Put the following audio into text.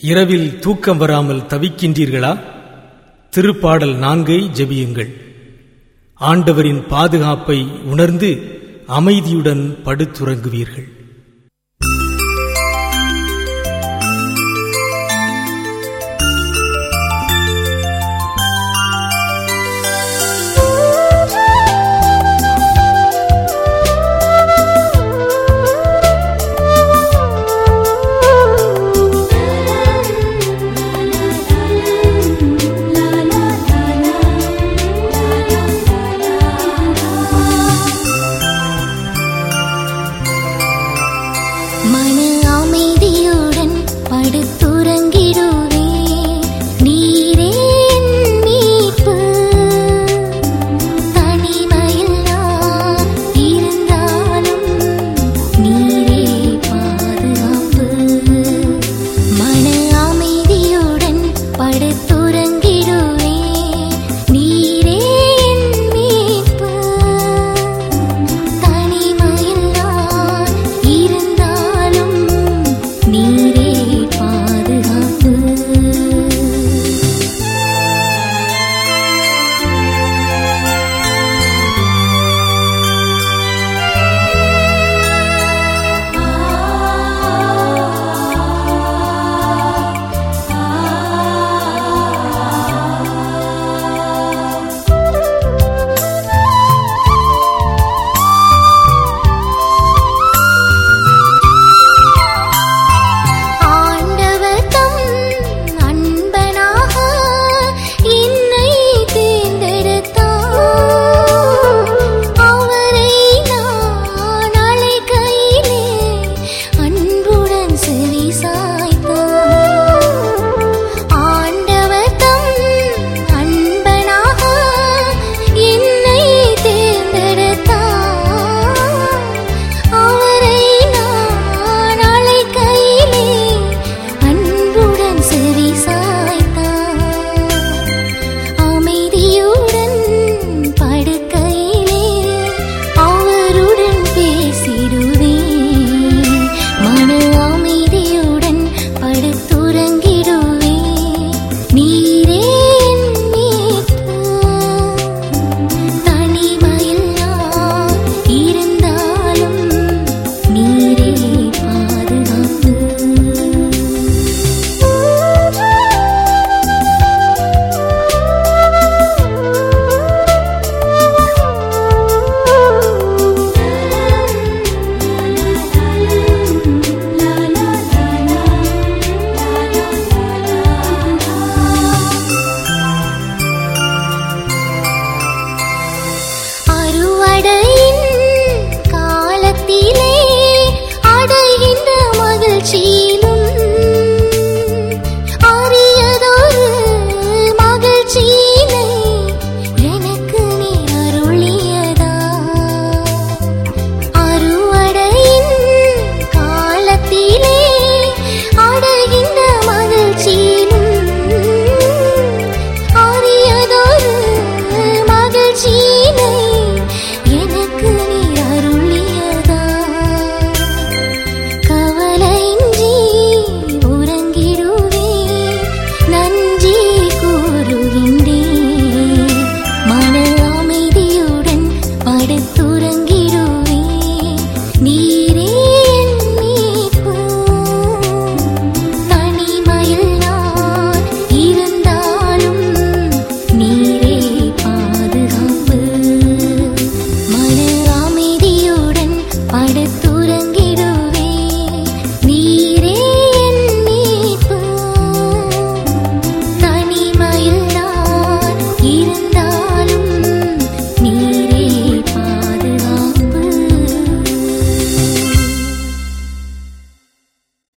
இரவில் தூக்கம் வராமல் தவிக்கின்றீர்களா? திருப்பாடல் நான்கை ஜெபியுங்கள். ஆண்டவரின் பாதுகாப்பை உணர்ந்து அமைதியுடன் படுத்துறங்குவீர்கள். എടുത്തു நீ